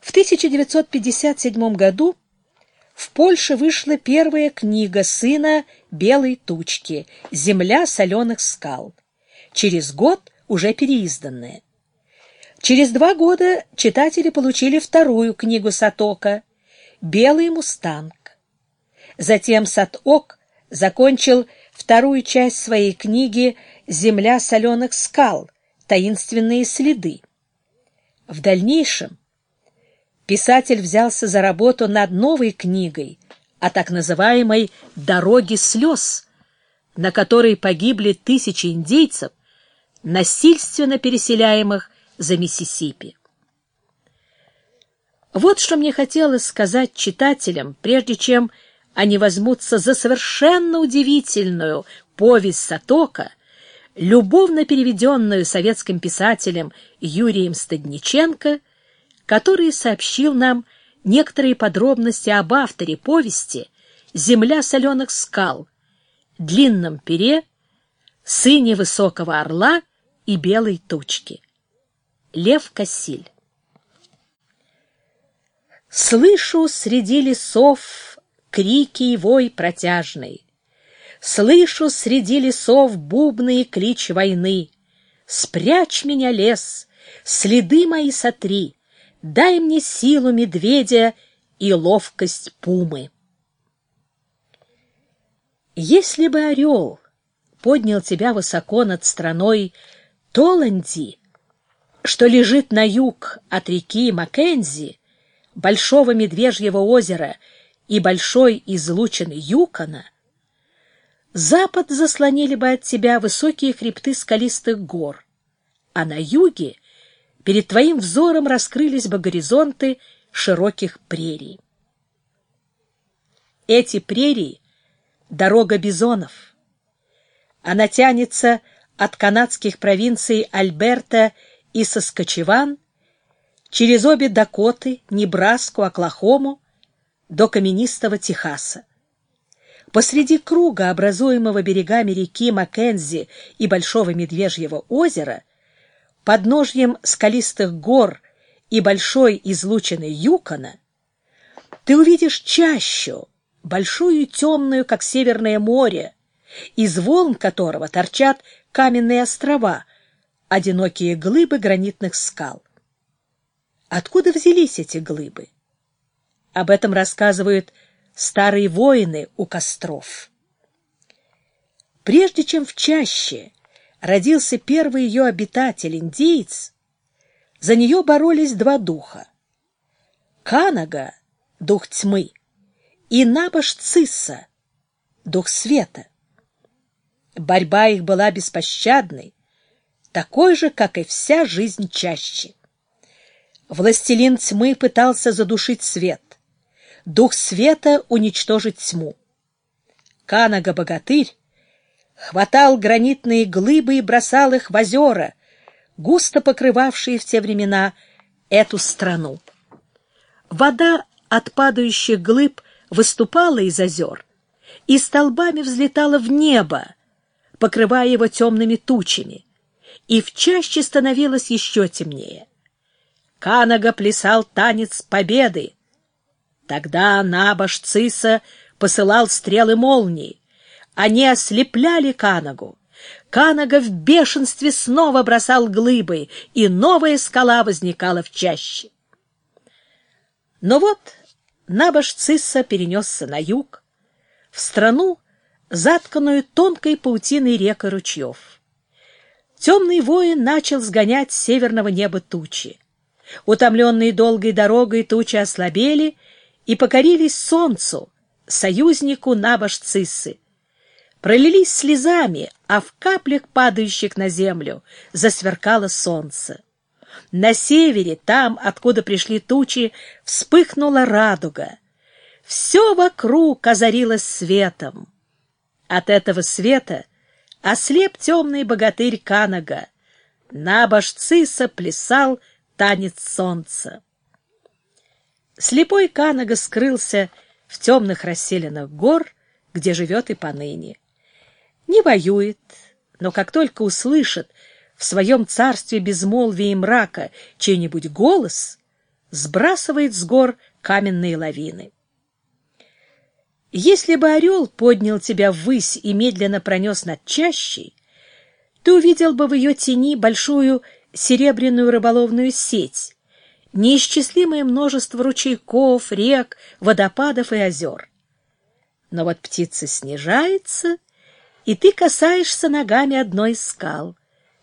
В 1957 году в Польше вышла первая книга сына Белой тучки «Земля соленых скал», через год уже переизданная. Через два года читатели получили вторую книгу Сатока «Белый мустанг». Затем Саток закончил вторую часть своей книги «Земля соленых скал. Таинственные следы». В дальнейшем писатель взялся за работу над новой книгой о так называемой «дороге слез», на которой погибли тысячи индейцев, насильственно переселяемых за Миссисипи. Вот что мне хотелось сказать читателям, прежде чем они возьмутся за совершенно удивительную повесть Сатока, любовно переведенную советским писателем Юрием Стадниченко который сообщил нам некоторые подробности об авторе повести «Земля соленых скал», длинном пере, сыне высокого орла и белой тучки. Лев Кассиль Слышу среди лесов крики и вой протяжный, Слышу среди лесов бубный клич войны. Спрячь меня, лес, следы мои сотри, дай мне силу медведя и ловкость пумы. Если бы орел поднял тебя высоко над страной Толанди, что лежит на юг от реки Маккензи, Большого Медвежьего озера и большой излучины Юкона, запад заслонили бы от тебя высокие хребты скалистых гор, а на юге перед твоим взором раскрылись бы горизонты широких прерий. Эти прерии — дорога бизонов. Она тянется от канадских провинций Альберта и Соскочеван через обе Дакоты, Небраску, Оклахому до каменистого Техаса. Посреди круга, образуемого берегами реки Маккензи и Большого Медвежьего озера, подножьем скалистых гор и большой излучины Юкона, ты увидишь чащу, большую и темную, как Северное море, из волн которого торчат каменные острова, одинокие глыбы гранитных скал. Откуда взялись эти глыбы? Об этом рассказывают старые воины у костров. Прежде чем в чаще родился первый ее обитатель, индейец, за нее боролись два духа. Канага — дух тьмы, и Набаш-Цисса — дух света. Борьба их была беспощадной, такой же, как и вся жизнь чаще. Властелин тьмы пытался задушить свет, дух света уничтожить тьму. Канага-богатырь хватал гранитные глыбы и бросал их в озера, густо покрывавшие в те времена эту страну. Вода от падающих глыб выступала из озер и столбами взлетала в небо, покрывая его темными тучами, и в чаще становилось еще темнее. Канага плясал танец победы. Тогда Набаш Циса посылал стрелы молнии. Они ослепляли Канагу. Канага в бешенстве снова бросал глыбы, и новая скала возникала в чаще. Но вот Набаш Цисса перенесся на юг, в страну, затканную тонкой паутиной рек и ручьев. Темный воин начал сгонять с северного неба тучи. Утомленные долгой дорогой тучи ослабели и покорились солнцу, союзнику Набаш Циссы пролились слезами, а в каплях, падающих на землю, засверкало солнце. На севере, там, откуда пришли тучи, вспыхнула радуга. Все вокруг озарилось светом. От этого света ослеп темный богатырь Канага. На башциса плясал танец солнца. Слепой Канага скрылся в темных расселенных гор, где живет и поныне не воюет, но как только услышит в своем царстве безмолвия и мрака чей-нибудь голос, сбрасывает с гор каменные лавины. Если бы орел поднял тебя ввысь и медленно пронес над чащей, ты увидел бы в ее тени большую серебряную рыболовную сеть, неисчислимое множество ручейков, рек, водопадов и озер. Но вот птица снижается, и ты касаешься ногами одной из скал.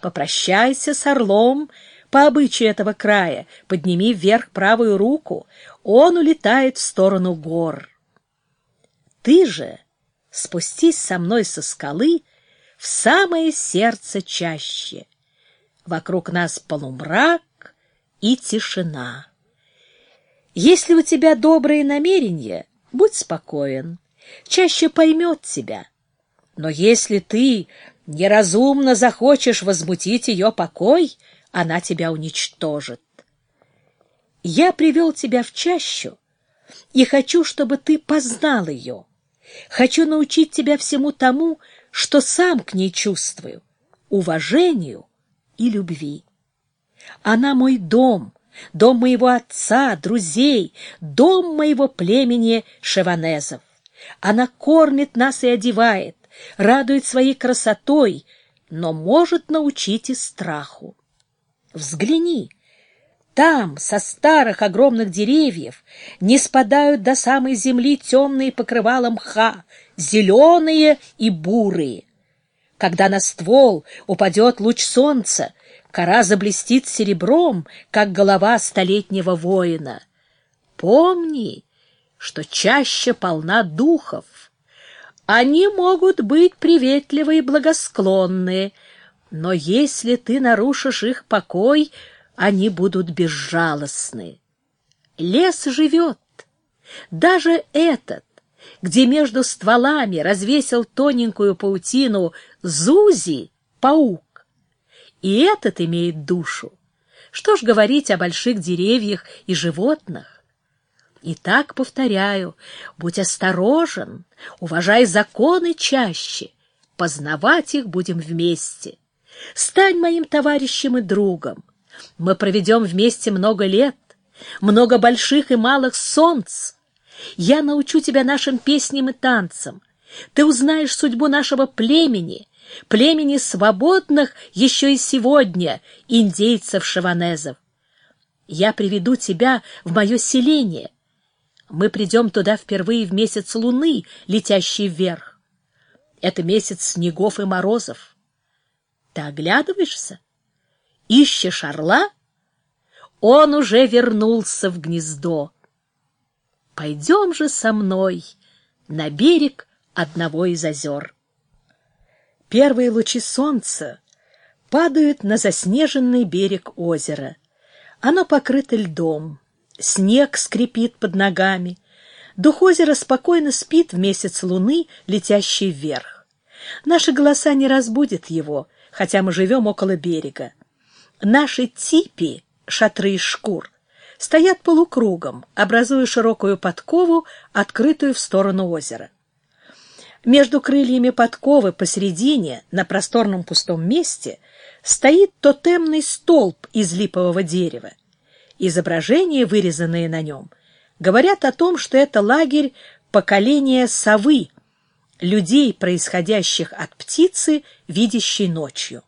Попрощайся с орлом по обычаю этого края, подними вверх правую руку, он улетает в сторону гор. Ты же спустись со мной со скалы в самое сердце чаще. Вокруг нас полумрак и тишина. Если у тебя добрые намерения, будь спокоен, чаще поймет тебя. Но если ты неразумно захочешь возмутить ее покой, она тебя уничтожит. Я привел тебя в чащу и хочу, чтобы ты познал ее. Хочу научить тебя всему тому, что сам к ней чувствую, уважению и любви. Она мой дом, дом моего отца, друзей, дом моего племени шеванезов. Она кормит нас и одевает, радует своей красотой, но может научить и страху. Взгляни, там, со старых огромных деревьев, не спадают до самой земли темные покрывала мха, зеленые и бурые. Когда на ствол упадет луч солнца, кора заблестит серебром, как голова столетнего воина. Помни, что чаще полна духов. Они могут быть приветливы и благосклонны, но если ты нарушишь их покой — они будут безжалостны. Лес живет. Даже этот, где между стволами развесил тоненькую паутину Зузи, паук. И этот имеет душу. Что ж говорить о больших деревьях и животных? Итак, повторяю, будь осторожен, уважай законы чаще, познавать их будем вместе. Стань моим товарищем и другом. Мы проведем вместе много лет, много больших и малых солнц. Я научу тебя нашим песням и танцам. Ты узнаешь судьбу нашего племени, племени свободных еще и сегодня, индейцев-шаванезов. Я приведу тебя в мое селение. Мы придем туда впервые в месяц луны, летящий вверх. Это месяц снегов и морозов. Ты оглядываешься? Ищешь орла? Он уже вернулся в гнездо. Пойдем же со мной на берег одного из озер. Первые лучи солнца падают на заснеженный берег озера. Оно покрыто льдом, снег скрипит под ногами. Дух озера спокойно спит в месяц луны, летящий вверх. Наши голоса не разбудят его, хотя мы живем около берега. Наши типи, шатры из шкур, стоят полукругом, образуя широкую подкову, открытую в сторону озера. Между крыльями подковы посередине, на просторном пустом месте, стоит тотемный столб из липового дерева. Изображения, вырезанные на нем, говорят о том, что это лагерь поколения совы, людей, происходящих от птицы, видящей ночью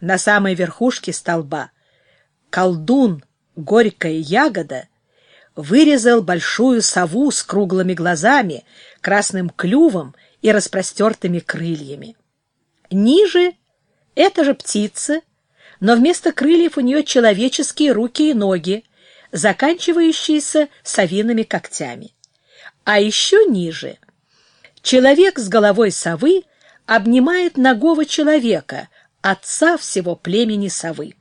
на самой верхушке столба, колдун, горькая ягода, вырезал большую сову с круглыми глазами, красным клювом и распростертыми крыльями. Ниже эта же птица, но вместо крыльев у нее человеческие руки и ноги, заканчивающиеся совиными когтями. А еще ниже человек с головой совы обнимает ногого человека, отца всего племени совы.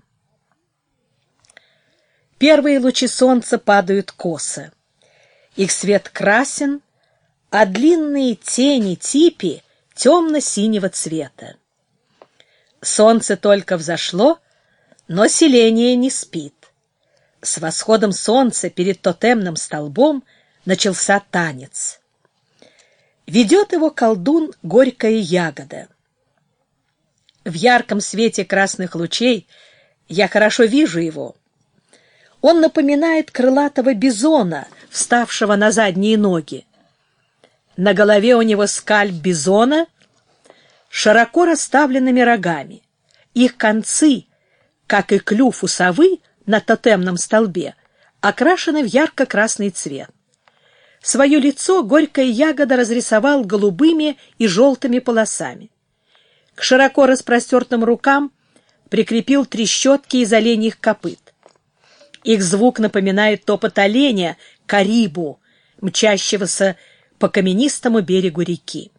Первые лучи солнца падают косо. Их свет красен, а длинные тени типи темно-синего цвета. Солнце только взошло, но селение не спит. С восходом солнца перед тотемным столбом начался танец. Ведет его колдун горькая ягода. В ярком свете красных лучей я хорошо вижу его. Он напоминает крылатого бизона, вставшего на задние ноги. На голове у него скальп бизона широко расставленными рогами. Их концы, как и клюв у совы на тотемном столбе, окрашены в ярко-красный цвет. Свое лицо горькая ягода разрисовал голубыми и желтыми полосами. К широко распростертым рукам прикрепил трещотки из оленьих копыт. Их звук напоминает топот оленя, карибу, мчащегося по каменистому берегу реки.